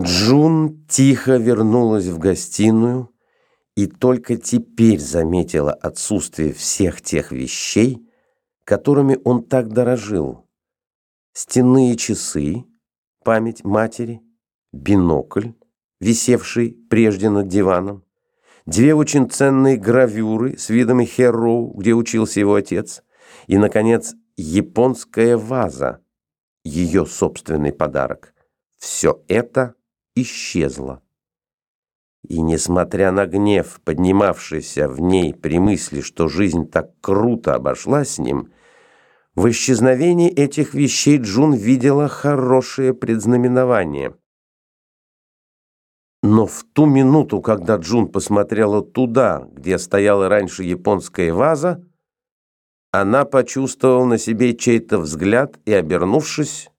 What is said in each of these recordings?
Джун тихо вернулась в гостиную и только теперь заметила отсутствие всех тех вещей, которыми он так дорожил. Стенные часы, память матери, бинокль, висевший прежде над диваном, две очень ценные гравюры с видами Херроу, где учился его отец, и, наконец, японская ваза, ее собственный подарок. Все это исчезла. И несмотря на гнев, поднимавшийся в ней при мысли, что жизнь так круто обошлась с ним, в исчезновении этих вещей Джун видела хорошее предзнаменование. Но в ту минуту, когда Джун посмотрела туда, где стояла раньше японская ваза, она почувствовала на себе чей-то взгляд и, обернувшись,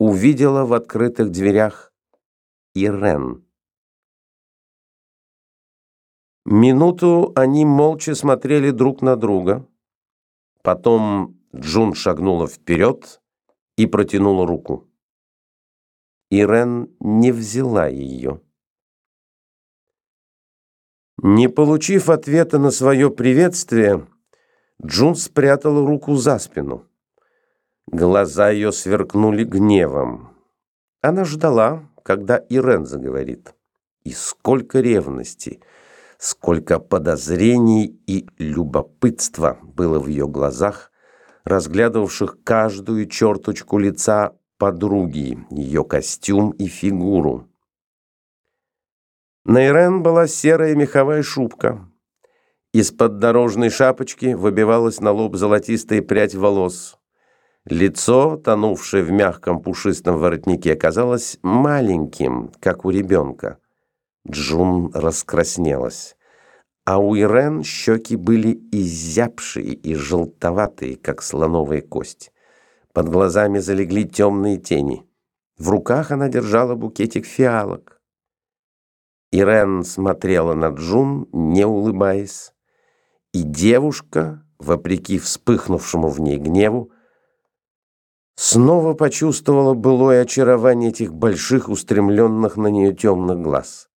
увидела в открытых дверях Ирен. Минуту они молча смотрели друг на друга. Потом Джун шагнула вперед и протянула руку. Ирен не взяла ее. Не получив ответа на свое приветствие, Джун спрятала руку за спину. Глаза ее сверкнули гневом. Она ждала, когда Ирен заговорит. И сколько ревности, сколько подозрений и любопытства было в ее глазах, разглядывавших каждую черточку лица подруги, ее костюм и фигуру. На Ирен была серая меховая шубка. Из-под дорожной шапочки выбивалась на лоб золотистая прядь волос. Лицо, тонувшее в мягком пушистом воротнике, казалось маленьким, как у ребенка. Джун раскраснелась. А у Ирен щеки были изябшие и желтоватые, как слоновая кость. Под глазами залегли темные тени. В руках она держала букетик фиалок. Ирен смотрела на Джун, не улыбаясь. И девушка, вопреки вспыхнувшему в ней гневу, снова почувствовала былое очарование этих больших, устремленных на нее темных глаз.